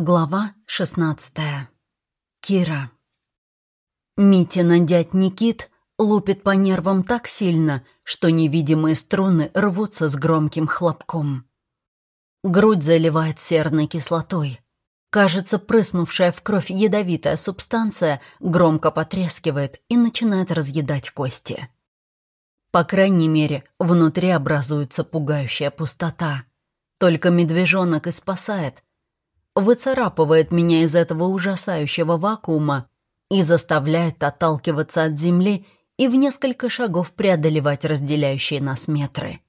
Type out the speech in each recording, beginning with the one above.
Глава 16. Кира. Митина дядь Никит лупит по нервам так сильно, что невидимые струны рвутся с громким хлопком. Грудь заливает серной кислотой. Кажется, прыснувшая в кровь ядовитая субстанция громко потрескивает и начинает разъедать кости. По крайней мере, внутри образуется пугающая пустота. Только медвежонок и спасает — выцарапывает меня из этого ужасающего вакуума и заставляет отталкиваться от земли и в несколько шагов преодолевать разделяющие нас метры.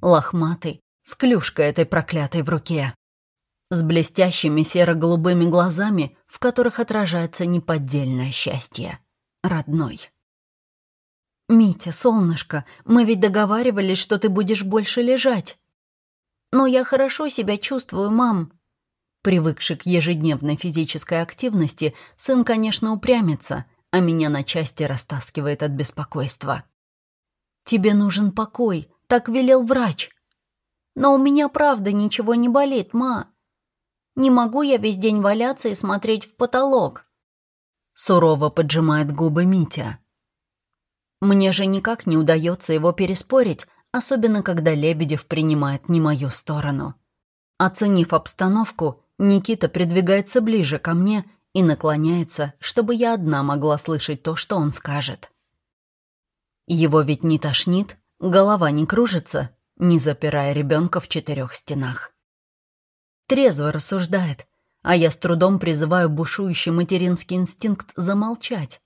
Лохматый, с клюшкой этой проклятой в руке. С блестящими серо-голубыми глазами, в которых отражается неподдельное счастье. Родной. «Митя, солнышко, мы ведь договаривались, что ты будешь больше лежать». «Но я хорошо себя чувствую, мам», Привыкший к ежедневной физической активности, сын, конечно, упрямится, а меня на части растаскивает от беспокойства. «Тебе нужен покой», — так велел врач. «Но у меня правда ничего не болит, ма. Не могу я весь день валяться и смотреть в потолок». Сурово поджимает губы Митя. Мне же никак не удается его переспорить, особенно когда Лебедев принимает не мою сторону. Оценив обстановку, Никита придвигается ближе ко мне и наклоняется, чтобы я одна могла слышать то, что он скажет. Его ведь не тошнит, голова не кружится, не запирая ребенка в четырех стенах. Трезво рассуждает, а я с трудом призываю бушующий материнский инстинкт замолчать.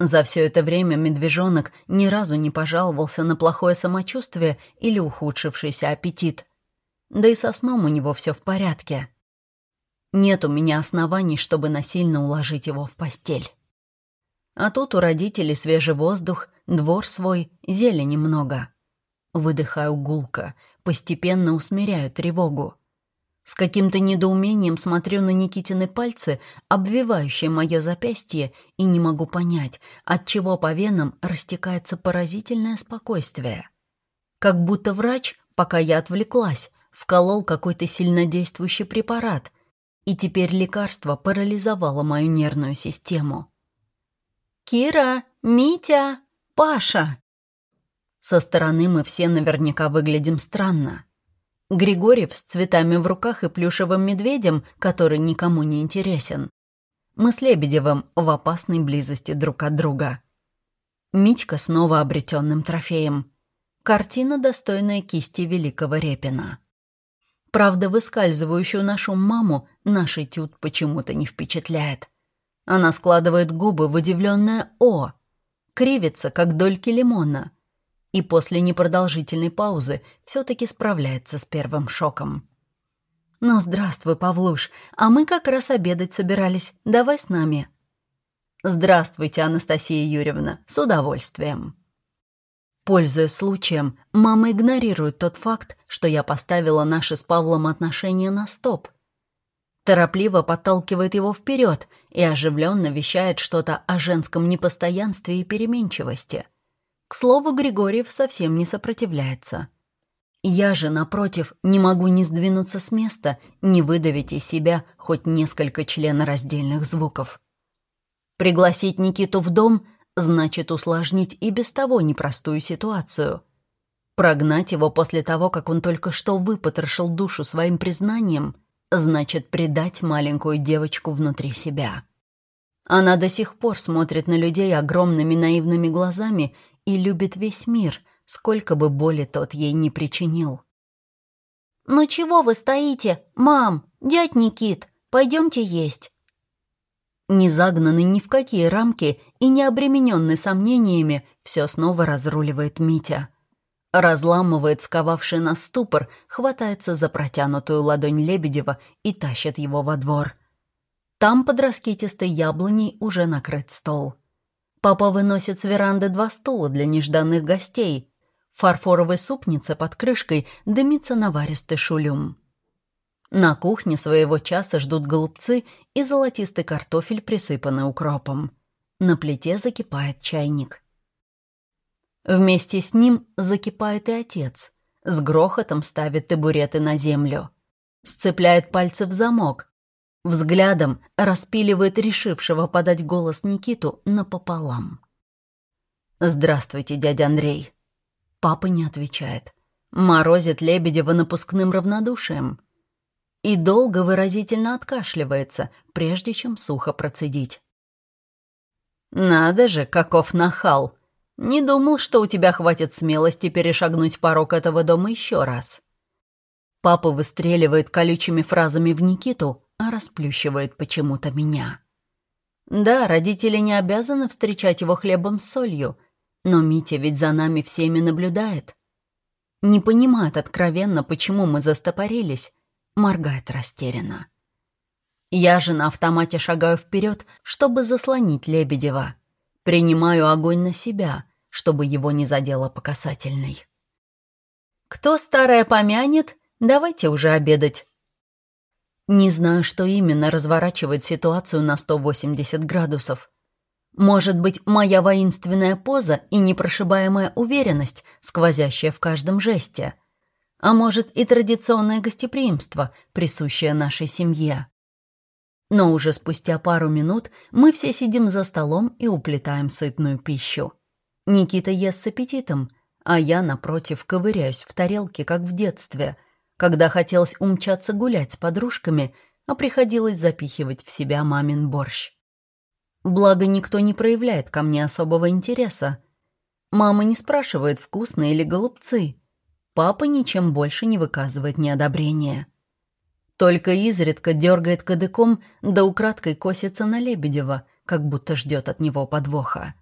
За все это время медвежонок ни разу не пожаловался на плохое самочувствие или ухудшившийся аппетит. Да и со сном у него все в порядке. Нет у меня оснований, чтобы насильно уложить его в постель. А тут у родителей свежий воздух, двор свой, зелени много. Выдыхаю гулко, постепенно усмиряю тревогу. С каким-то недоумением смотрю на Никитины пальцы, обвивающие мое запястье, и не могу понять, от чего по венам растекается поразительное спокойствие. Как будто врач, пока я отвлеклась, вколол какой-то сильнодействующий препарат, и теперь лекарство парализовало мою нервную систему. «Кира! Митя! Паша!» Со стороны мы все наверняка выглядим странно. Григорьев с цветами в руках и плюшевым медведем, который никому не интересен. Мы с Лебедевым в опасной близости друг от друга. Митька снова обретенным трофеем. Картина, достойная кисти великого Репина. Правда, выскальзывающую нашу маму наш этюд почему-то не впечатляет. Она складывает губы в удивленное «О», кривится, как дольки лимона, и после непродолжительной паузы все-таки справляется с первым шоком. «Ну, здравствуй, Павлуш, а мы как раз обедать собирались. Давай с нами». «Здравствуйте, Анастасия Юрьевна, с удовольствием». Пользуясь случаем, мама игнорирует тот факт, что я поставила наши с Павлом отношения на стоп. Торопливо подталкивает его вперед и оживленно вещает что-то о женском непостоянстве и переменчивости. К слову, Григорьев совсем не сопротивляется. Я же, напротив, не могу ни сдвинуться с места, ни выдавить из себя хоть несколько членораздельных звуков. Пригласить Никиту в дом значит усложнить и без того непростую ситуацию. Прогнать его после того, как он только что выпотрошил душу своим признанием, значит предать маленькую девочку внутри себя. Она до сих пор смотрит на людей огромными наивными глазами и любит весь мир, сколько бы боли тот ей не причинил. «Ну чего вы стоите? Мам, дядь Никит, пойдемте есть». Не загнанный ни в какие рамки и не обремененный сомнениями, все снова разруливает Митя. Разламывает сковавший нас ступор, хватается за протянутую ладонь Лебедева и тащит его во двор. Там под раскидистой яблоней уже накрыт стол. Папа выносит с веранды два стула для нежданных гостей. В фарфоровой супнице под крышкой дымится наваристый шулюм. На кухне своего часа ждут голубцы и золотистый картофель, присыпанный укропом. На плите закипает чайник. Вместе с ним закипает и отец. С грохотом ставит табуреты на землю. Сцепляет пальцы в замок, Взглядом распиливает решившего подать голос Никиту напополам. «Здравствуйте, дядя Андрей». Папа не отвечает. Морозит Лебедева напускным равнодушием. И долго выразительно откашливается, прежде чем сухо процедить. «Надо же, каков нахал! Не думал, что у тебя хватит смелости перешагнуть порог этого дома еще раз». Папа выстреливает колючими фразами в Никиту, а расплющивает почему-то меня. Да, родители не обязаны встречать его хлебом с солью — но Митя ведь за нами всеми наблюдает. Не понимает откровенно, почему мы застопорились, моргает растерянно. Я же на автомате шагаю вперед, чтобы заслонить Лебедева. Принимаю огонь на себя, чтобы его не задело по касательной. «Кто старое помянет, давайте уже обедать». Не знаю, что именно разворачивает ситуацию на 180 градусов. Может быть, моя воинственная поза и непрошибаемая уверенность, сквозящая в каждом жесте. А может, и традиционное гостеприимство, присущее нашей семье. Но уже спустя пару минут мы все сидим за столом и уплетаем сытную пищу. Никита ест с аппетитом, а я, напротив, ковыряюсь в тарелке, как в детстве, когда хотелось умчаться гулять с подружками, а приходилось запихивать в себя мамин борщ. Благо, никто не проявляет ко мне особого интереса. Мама не спрашивает, вкусные ли голубцы. Папа ничем больше не выказывает неодобрения. Только изредка дергает кадыком, да украдкой косится на Лебедева, как будто ждет от него подвоха.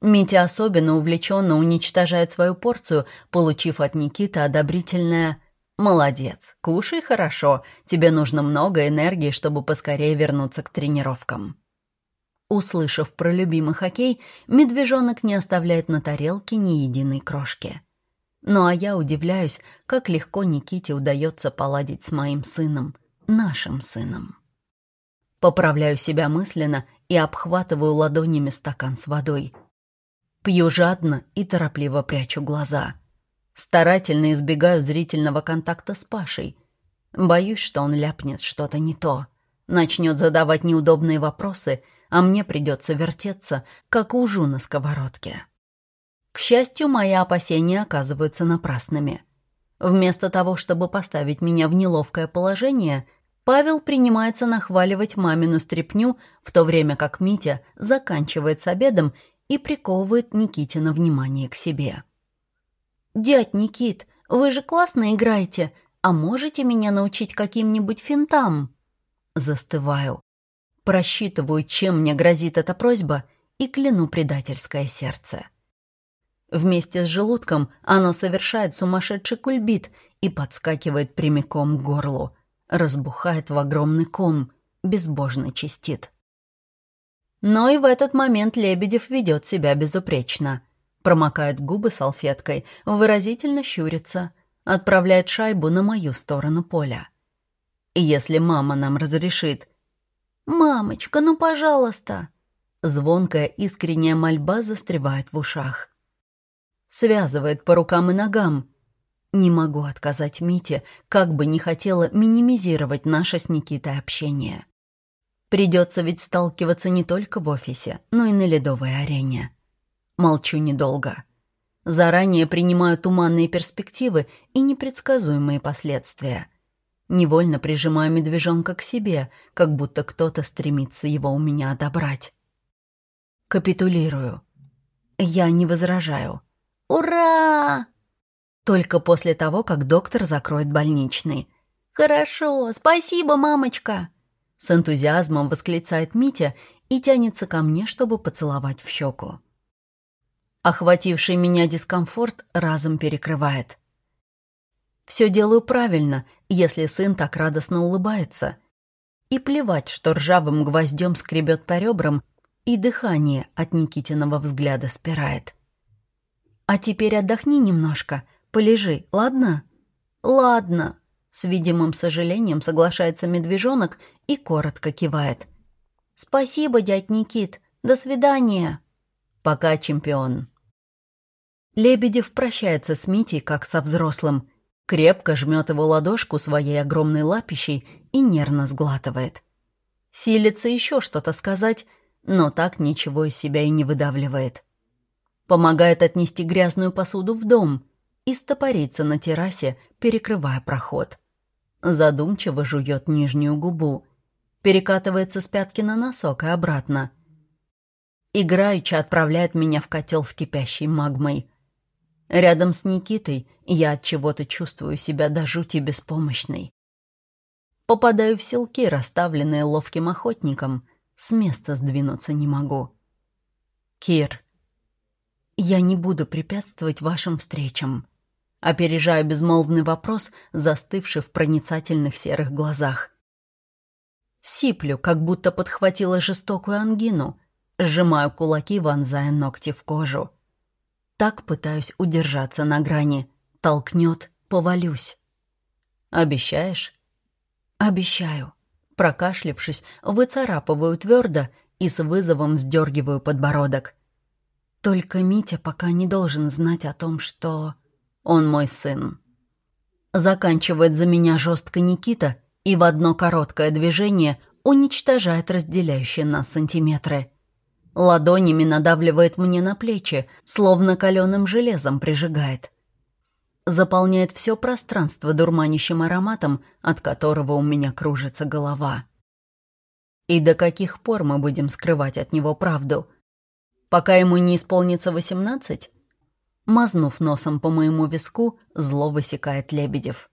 Митя особенно увлеченно уничтожает свою порцию, получив от Никиты одобрительное «Молодец, кушай хорошо, тебе нужно много энергии, чтобы поскорее вернуться к тренировкам». Услышав про любимый хоккей, медвежонок не оставляет на тарелке ни единой крошки. Ну а я удивляюсь, как легко Никите удается поладить с моим сыном, нашим сыном. Поправляю себя мысленно и обхватываю ладонями стакан с водой. Пью жадно и торопливо прячу глаза. Старательно избегаю зрительного контакта с Пашей. Боюсь, что он ляпнет что-то не то. Начнет задавать неудобные вопросы — а мне придется вертеться, как ужу на сковородке. К счастью, мои опасения оказываются напрасными. Вместо того, чтобы поставить меня в неловкое положение, Павел принимается нахваливать мамину стряпню, в то время как Митя заканчивает с обедом и приковывает Никитина внимание к себе. «Дядь Никит, вы же классно играете, а можете меня научить каким-нибудь финтам?» Застываю. Просчитываю, чем мне грозит эта просьба, и кляну предательское сердце. Вместе с желудком оно совершает сумасшедший кульбит и подскакивает прямиком к горлу, разбухает в огромный ком, безбожно чистит. Но и в этот момент Лебедев ведет себя безупречно. Промокает губы салфеткой, выразительно щурится, отправляет шайбу на мою сторону поля. И если мама нам разрешит, «Мамочка, ну, пожалуйста!» Звонкая искренняя мольба застревает в ушах. Связывает по рукам и ногам. Не могу отказать Мите, как бы не хотела минимизировать наше с Никитой общение. Придется ведь сталкиваться не только в офисе, но и на ледовой арене. Молчу недолго. Заранее принимаю туманные перспективы и непредсказуемые последствия. Невольно прижимаю медвежонка к себе, как будто кто-то стремится его у меня отобрать. Капитулирую. Я не возражаю. «Ура!» Только после того, как доктор закроет больничный. «Хорошо, спасибо, мамочка!» С энтузиазмом восклицает Митя и тянется ко мне, чтобы поцеловать в щеку. Охвативший меня дискомфорт разом перекрывает. Все делаю правильно, если сын так радостно улыбается. И плевать, что ржавым гвоздем скребет по ребрам, и дыхание от Никитиного взгляда спирает. «А теперь отдохни немножко, полежи, ладно?» «Ладно», — с видимым сожалением соглашается медвежонок и коротко кивает. «Спасибо, дядь Никит, до свидания». «Пока, чемпион». Лебедев прощается с Митей, как со взрослым — крепко жмет его ладошку своей огромной лапищей и нервно сглатывает. Силится еще что-то сказать, но так ничего из себя и не выдавливает. Помогает отнести грязную посуду в дом и стопориться на террасе, перекрывая проход. Задумчиво жует нижнюю губу, перекатывается с пятки на носок и обратно. Играючи отправляет меня в котел с кипящей магмой. Рядом с Никитой я от чего-то чувствую себя до жути беспомощной. Попадаю в селки, расставленные ловким охотником. С места сдвинуться не могу. Кир, я не буду препятствовать вашим встречам. Опережаю безмолвный вопрос, застывший в проницательных серых глазах. Сиплю, как будто подхватила жестокую ангину, сжимаю кулаки, вонзая ногти в кожу. Так пытаюсь удержаться на грани. Толкнет, повалюсь. «Обещаешь?» «Обещаю». Прокашлившись, выцарапываю твердо и с вызовом сдергиваю подбородок. Только Митя пока не должен знать о том, что... Он мой сын. Заканчивает за меня жестко Никита и в одно короткое движение уничтожает разделяющие нас сантиметры. Ладонями надавливает мне на плечи, словно каленым железом прижигает заполняет все пространство дурманящим ароматом, от которого у меня кружится голова. И до каких пор мы будем скрывать от него правду? Пока ему не исполнится восемнадцать? Мазнув носом по моему виску, зло высекает Лебедев.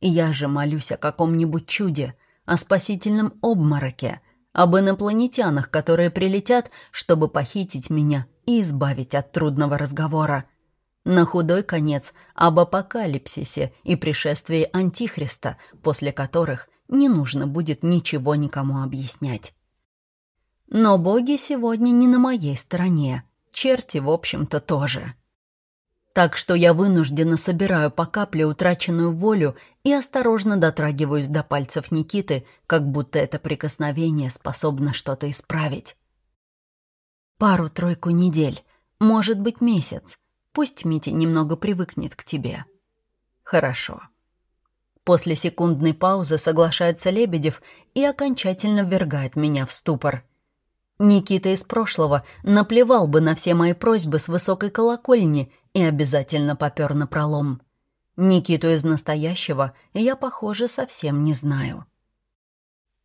Я же молюсь о каком-нибудь чуде, о спасительном обмороке, об инопланетянах, которые прилетят, чтобы похитить меня и избавить от трудного разговора. На худой конец об апокалипсисе и пришествии Антихриста, после которых не нужно будет ничего никому объяснять. Но боги сегодня не на моей стороне, черти, в общем-то, тоже. Так что я вынужденно собираю по капле утраченную волю и осторожно дотрагиваюсь до пальцев Никиты, как будто это прикосновение способно что-то исправить. Пару-тройку недель, может быть, месяц — Пусть Митя немного привыкнет к тебе. Хорошо. После секундной паузы соглашается Лебедев и окончательно ввергает меня в ступор. Никита из прошлого наплевал бы на все мои просьбы с высокой колокольни и обязательно попер на пролом. Никиту из настоящего я, похоже, совсем не знаю.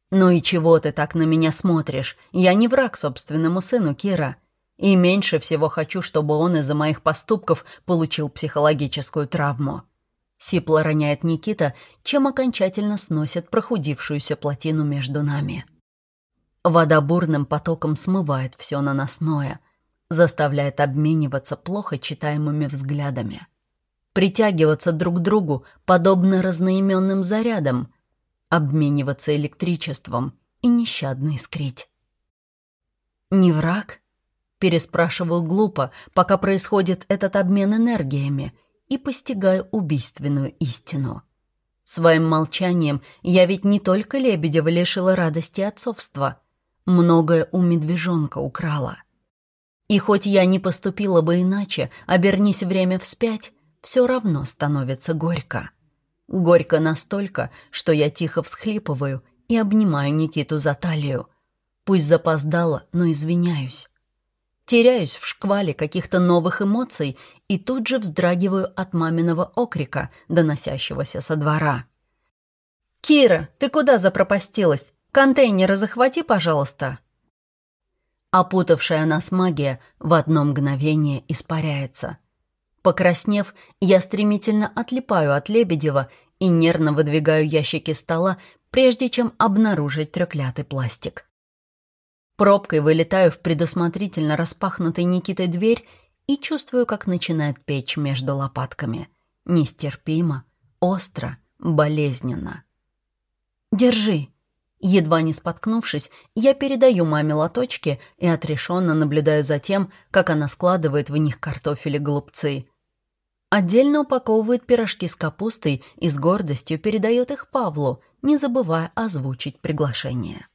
«Ну и чего ты так на меня смотришь? Я не враг собственному сыну, Кира. И меньше всего хочу, чтобы он из-за моих поступков получил психологическую травму. Сипло роняет Никита, чем окончательно сносит прохудившуюся плотину между нами. Вода бурным потоком смывает все наносное, заставляет обмениваться плохо читаемыми взглядами. Притягиваться друг к другу, подобно разноименным зарядам, обмениваться электричеством и нещадно искрить. Не враг? Переспрашиваю глупо, пока происходит этот обмен энергиями, и постигаю убийственную истину. Своим молчанием я ведь не только Лебедева лишила радости отцовства, многое у медвежонка украла. И хоть я не поступила бы иначе, обернись время вспять, все равно становится горько. Горько настолько, что я тихо всхлипываю и обнимаю Никиту за талию. Пусть запоздала, но извиняюсь теряюсь в шквале каких-то новых эмоций и тут же вздрагиваю от маминого окрика, доносящегося со двора. «Кира, ты куда запропастилась? Контейнеры захвати, пожалуйста!» Опутавшая нас магия в одно мгновение испаряется. Покраснев, я стремительно отлипаю от Лебедева и нервно выдвигаю ящики стола, прежде чем обнаружить трёклятый пластик. Пробкой вылетаю в предусмотрительно распахнутой Никитой дверь и чувствую, как начинает печь между лопатками. Нестерпимо, остро, болезненно. «Держи!» Едва не споткнувшись, я передаю маме лоточки и отрешенно наблюдаю за тем, как она складывает в них картофель и голубцы. Отдельно упаковывает пирожки с капустой и с гордостью передает их Павлу, не забывая озвучить приглашение.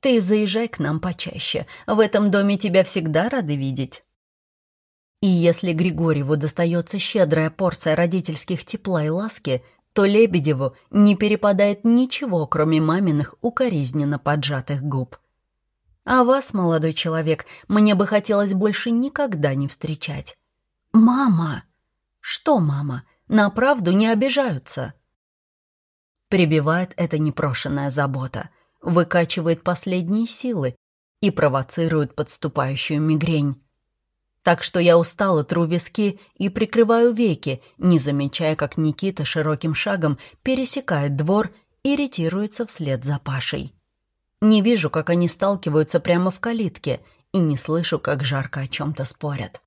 Ты заезжай к нам почаще. В этом доме тебя всегда рады видеть. И если Григорьеву достается щедрая порция родительских тепла и ласки, то Лебедеву не перепадает ничего, кроме маминых укоризненно поджатых губ. А вас, молодой человек, мне бы хотелось больше никогда не встречать. Мама! Что, мама? На правду не обижаются. Прибивает эта непрошенная забота, выкачивает последние силы и провоцирует подступающую мигрень. Так что я устала, тру виски и прикрываю веки, не замечая, как Никита широким шагом пересекает двор и ретируется вслед за Пашей. Не вижу, как они сталкиваются прямо в калитке, и не слышу, как жарко о чем-то спорят.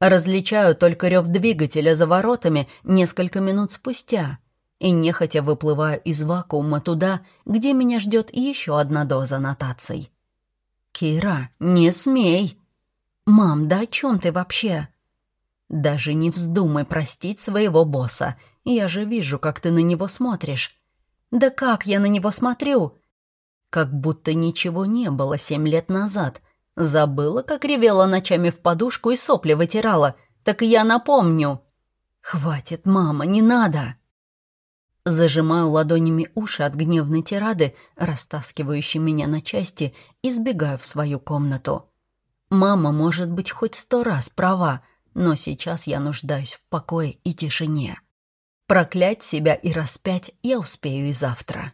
Различаю только рев двигателя за воротами несколько минут спустя и нехотя выплываю из вакуума туда, где меня ждет еще одна доза нотаций. «Кира, не смей!» «Мам, да о чем ты вообще?» «Даже не вздумай простить своего босса. Я же вижу, как ты на него смотришь». «Да как я на него смотрю?» Как будто ничего не было семь лет назад. Забыла, как ревела ночами в подушку и сопли вытирала. Так я напомню. «Хватит, мама, не надо!» Зажимаю ладонями уши от гневной тирады, растаскивающей меня на части, и сбегаю в свою комнату. Мама может быть хоть сто раз права, но сейчас я нуждаюсь в покое и тишине. Проклять себя и распять я успею и завтра.